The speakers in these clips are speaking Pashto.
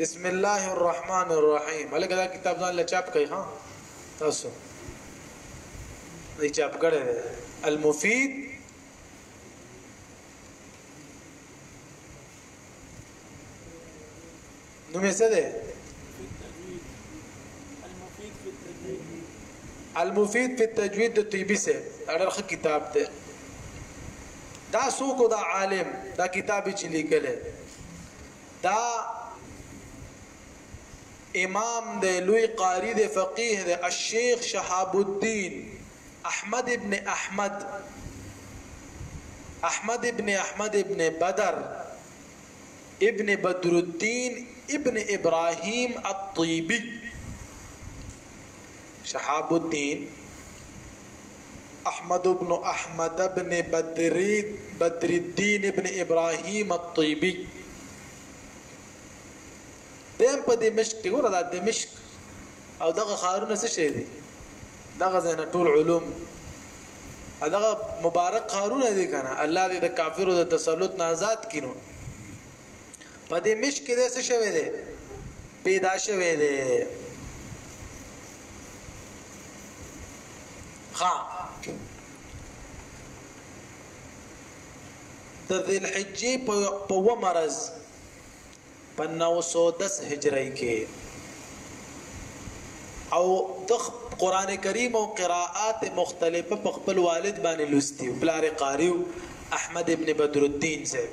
بسم الله الرحمن الرحیم الګا دا کتاب ځان له چاپ کوي ها تاسو دی چاپ کړی دی المفید نو مې څه دی المفید فی التجوید د طیبی سه اړه کتاب دی دا څوک دا عالم دا کتاب چې لیکلی دا امام دی لوی قاری دی فقيه دی الشيخ شهاب الدين احمد ابن احمد احمد ابن احمد ابن بدر ابن بدر الدين ابن ابراهيم الطيبي شهاب الدين احمد بن احمد بن بدر الدين بن ابراهيم الطيبي دیم په دمشق کې ګوره دا دمشق او دغه خارونه څه شي دي دغه زنه ټول علوم دغه مبارک خارونه دي کنه الله دې د کافرو د تسلط نه آزاد کینو په دې مشک کې څه شوی دی پیدا شوی دی ها د ذل حجې په و مرز په 910 هجری کې او د قران کریم او قراءات مختلفه په خپل والد باندې لوستي پلار قاری احمد ابن بدر الدین صاحب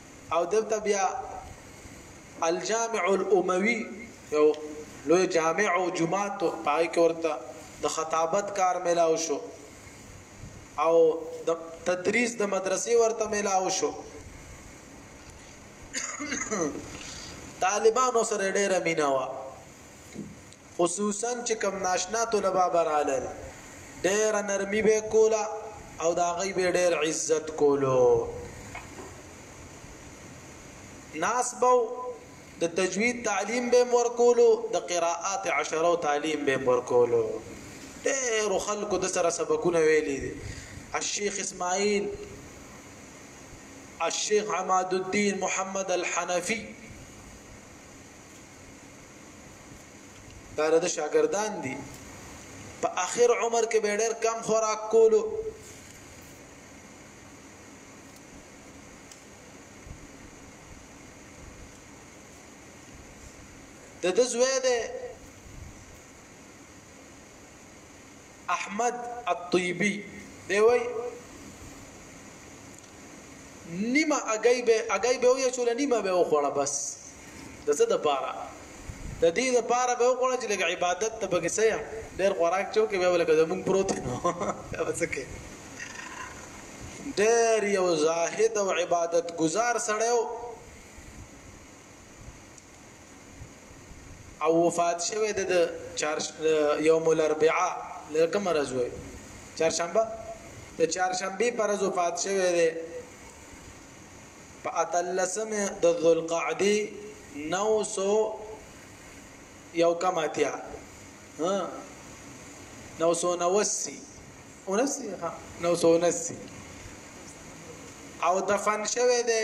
او دلته بیا الجامع الاموي یو لوی جامع او جمعات پای کې ورته د خطابت کار ملاو شو او د تدریس د مدرسې ورته ملاو شو طالبانو سره ډېره مینا و خصوصاً چې کوم ناشنا طلباء به رالل، ډېره نرمي به یې کوله او د هغوی به یې ډېر عزت کولو. ناست به و، د تجوید تعلیم به یې ورکولو، د قراءات عشرو تعلیم به یې ورکولو. ډېرو خلکو ده سره سبقونه ویلي دي. الشیخ اسماعیل، الشیخ عمادالدین محمد الحنفي، دا د شاګردان دي په اخر عمر کې به ډېر کم خوراک کولو د دزوی ده احمد الطیبی دی وای نیمه اگای به اگای به وی چول نیمه به وخوړه بس د څه د پاره د دې د پاره به وخوړه چې لکه عبادت ته بګی سیا ډیر خوراک چو کې به ولکه زمون پروت نو وڅکه ډیر یو زاهد او عبادت گزار سړیو او وفات شوه د چارش یوم الاربعاء لکه مرز وي چارشنبه د چارشنبه پر ورځ وفات شوه دی په اتلسمه د ذوالقعده 900 یو کم اتیا ها 990 اونسی ها 990 او دفن شوه دی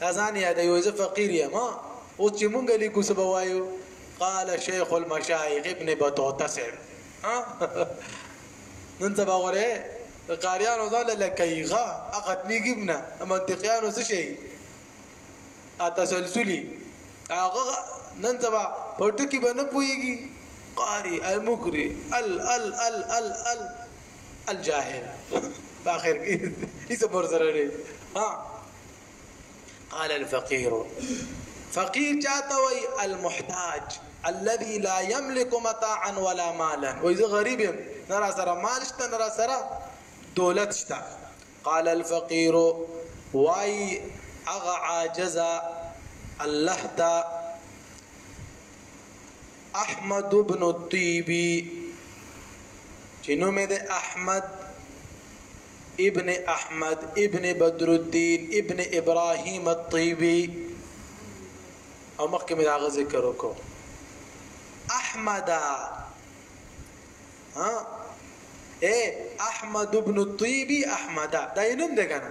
ځان یادوي زه فقیر یم او چې مونږ لیکو څه به وایو قال شیخ المشایخ ابن بطوطه صاحب نن سبا غره قاریانو ځان له کیغه هغه تمیږي نه منطقيانو څه شي تسلسلي هغه نن سبا پټکی به نه پويږي قاری المکری ال ال ال ال ال الجاهل باخر کې هیڅ پر سره نه ها قال الفقير فقير چاته وي المحتاج الذي لا يملك متاعا ولا مالا وای زه غریب یم نه را سره مال شته نه را سره دولت شته قال الفقير وای اغه عاجز الله تا احمد بن الطيبي چې نوم یې د احمد ابن احمد ابن بدر الدين ابن ابراهيم الطيبي او مخکې مې دا ذکر وکړو احمد ها اے احمد ابن الطيبي احمد دا یې نوم دی کنه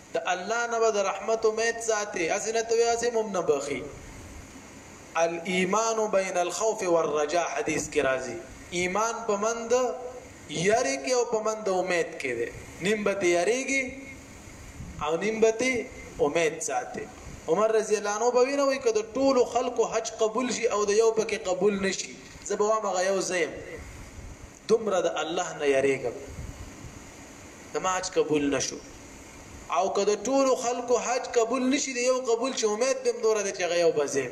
د الله نه د رحمت امید ساتي اسنه ته واسه مم نه بخي الايمان بين الخوف والرجاء حدیث کې راځي ایمان په مند یری کې او په مند امید کې ده نیم به یریږي او نیم به امید ساتي عمر رضی الله عنه به وینوي کده ټول خلکو حج قبول شي او د یو پکې قبول نشي زبوا مغه یو زیم دومره د الله نه یریږم زما حج قبول نشو او که د ټولو خلکو حج قبول نشي دی یو قبول چې امید بم نور د چغه یو بځه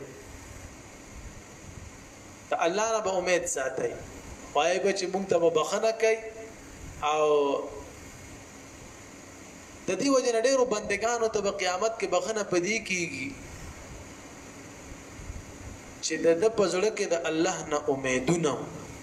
ته الله نه به امید ساتي وای به چې مونږ ته بخنه کوي او د دې وجه نه ډېرو بندگانو ته په قیامت کې بخنه پدې کیږي چې د د پزړه کې د الله نه امیدونه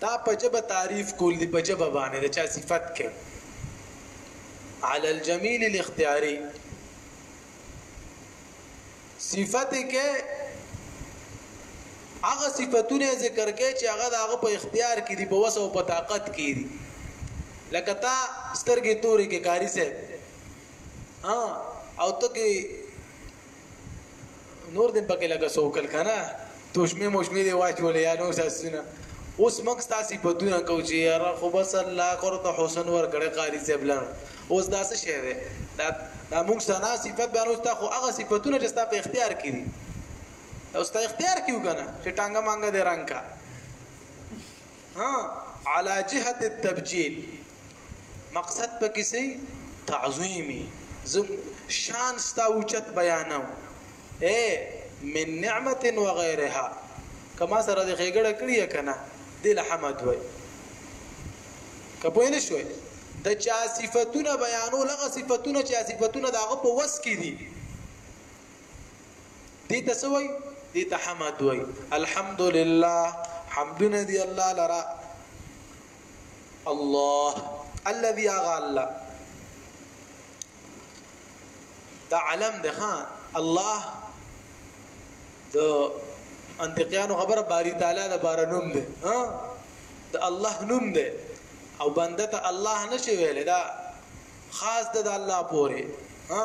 دا په ژبه تعریف کول دي په ژبه باندې د چا صفت کوي علی الجمیل الاختیاری صفت کې هغه صفاتونه ذکر کې چې هغه دغه په اختیار کې دي په وسو په طاقت کې دي لکه تا سترګې تورې کې کاری سه او ته کې نور دې پکې لګه سو کل کنه توشمه موشمه دی واچولې یا نو ساسینه اوس موږ تاسو په دنیا کو چې یاره خو بس الله کور ته حسن ور کړې قاری صاحب لن اوس دا څه شی دی دا دا موږ سنا صفات بیان اوس تا خو هغه صفاتونه چې تاسو په اختیار کې دي اوس ته اختیار کیو کنه چې ټانګه مانګه دې رنګ کا ها على جهه التبجيل مقصد پکې سي تعظیمی زم شان ستا اوچت بیانو اے من نعمت و غیرها کما سره د خېګړه کړی کنه دل حمد وای کپوینه شوي د چا صفاتونه بیانو لغه صفاتونه چې صفاتونه داغه په وس کې دي دې ته څه وایي دې ته حمد وایي الحمدلله حمدونه دی الله لرا الله الذي اغا الله دا علم ده ها الله د انتقیانو خبره باری تعالی د بار نوم ده ها د الله نوم ده او بنده ته الله نشي ویل دا خاص ده د الله پورې ها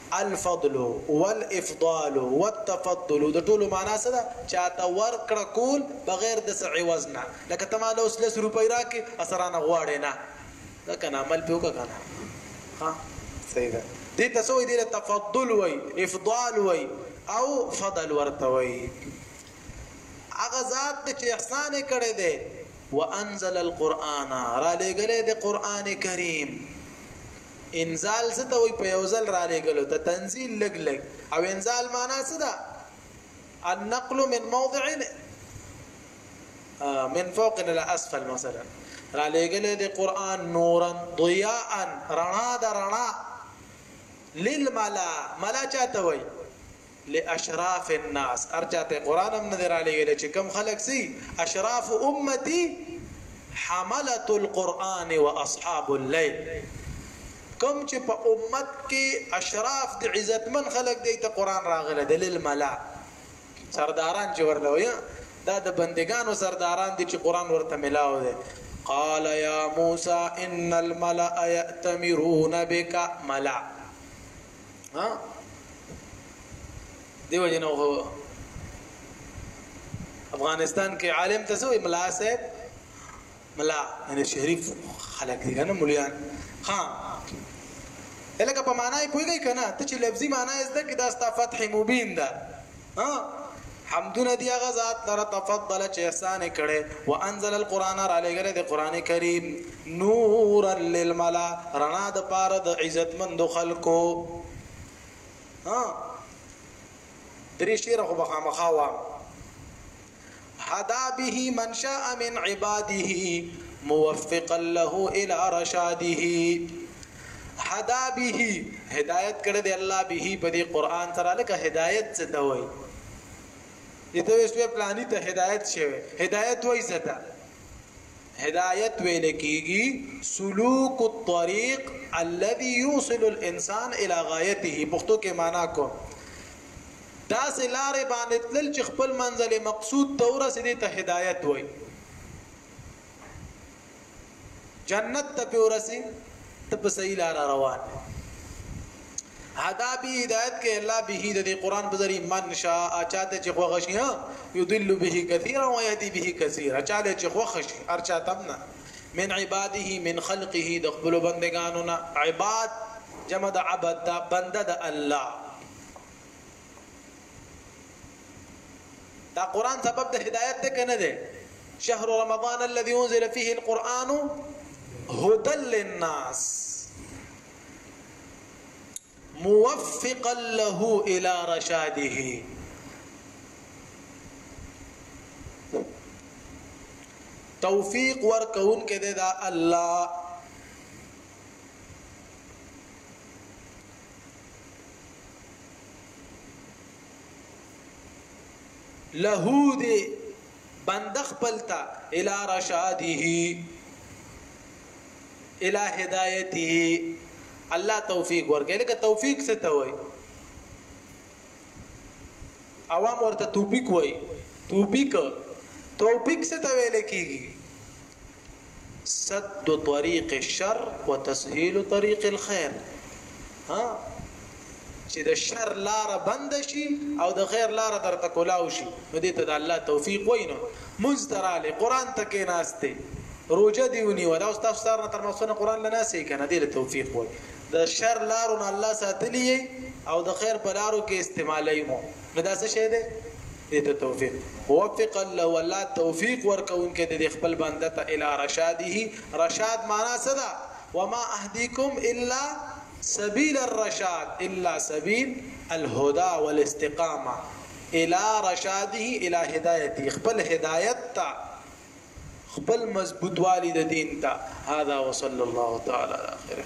الفضل والافضال والتفضل د ټولو مانا څه ده؟ چاته ورکړه کول بغیر د څه عوض نه لکه ته ماله اوس لس روپۍ راکړې او څه رانه غواړې نه ده که نه عمل پرې وکړه که نه ها صحیح ده دې ته څه وایي دې ته تفضل وایي افضال وایي او فضل ورته وایي هغه ذات دی چې احسان یې کړی دی وانزل القرآن را لېږلی دی قرآن کریم انزال څه ته وي په یو ځل را لېګلو ته تنزيل لګ لګ او انزال معنا څه ده النقل من موضع من فوق الى اسفل مثلا را لېګلې د قران نورا ضياء رڼا د رڼا للملا ملا چاته وي لاشراف الناس هر چا ته قران هم نه رالېږلی چې کم خلک سي اشراف امتي حمله القران واصحاب الليل کم چې په امت کې اشراف د عزتمن خلک دی ته قران راغله د لیل ملا سرداران چې ورته وي دا د بندگانو سرداران دي چې قران ورته ملاو دي قال يا موسى ان الملأ يأتمرون بك ملأ ها دیو جنو افغانستان کې عالم ته سوې ملا صاحب ملا یعنی شریف خلک دي نه مليان ها الکه په معنی پوهیږي کنه ته چې لفظي معنی زده کې دا ستا فتح مبین ده ها حمدونه دی هغه ذات لره تفضل چې احسان کړي وانزل القرآن را لګره د قران کریم نور للملا رڼا د پاره د عزتمند خلکو ها درې شعر خو بخامخا وام هدا به من شاء من عباده موفقا له الى رشاده هدا به هدایت کړه دی الله به په دې قران سره لکه هدایت څه ته وای دته وسوې پلاني ته هدایت شوی هدایت وای څه ته هدایت ویل کیږي سلوک الطريق الذي يوصل الانسان الى غايته پښتو کې معنا کو داسې لارې باندې تلل چې خپل منزل مقصود ته ورسېدي ته هدایت وای جنت ته په ورسې ته په صحیح لار روان عذاب هدایت کې الله به د قران په ذریعہ من شاء چاته چې خوښ شي یضل به کثیر او یهدی به کثیر چاله چې خوښ شي هر چاته نه من عباده من خلقه د خپل بندگانو نه عباد جمع د عبد دا بنده د الله دا قران سبب د هدایت ته کنه دی شهر رمضان الذي انزل فيه القران هدى للناس موفقا له الى رشاده توفیق ورکون کې دا الله له دې بند خپل ته الى رشاده الى هدايته الله توفيق ورکړي لکه توفيق څه ته وایي عوام ورته توفيق وایي توفيق توفيق څه ته ویل کیږي سد طريق الشر وتسهيل طريق الخير ها چې د شر لار بند شي او د خیر لار درته کولاو شي نو دې ته د الله توفیق وینو مزدراله قران ته کې ناشته روزه دی ونی ودا او تاسو سره تر مسونه قران لنا سي کنه دې له توفیق وای د شر لارو نه الله ساتلی او د خیر په لارو کې استعمالای مو نو دا څه شی دی؟ دې ته توفیق وفق الله والله توفیق ورکوونکی دې خپل بنده ته الی رشاده رشاد معنا څه ده وما اهدیکم الا سبیل الرشاد الا سبیل الهدى والاستقامه الی رشاده الی هدایته خپل هدایت ته خپل مضبوطوالی د دین ته هذا وصلی الله تعالی علی خیره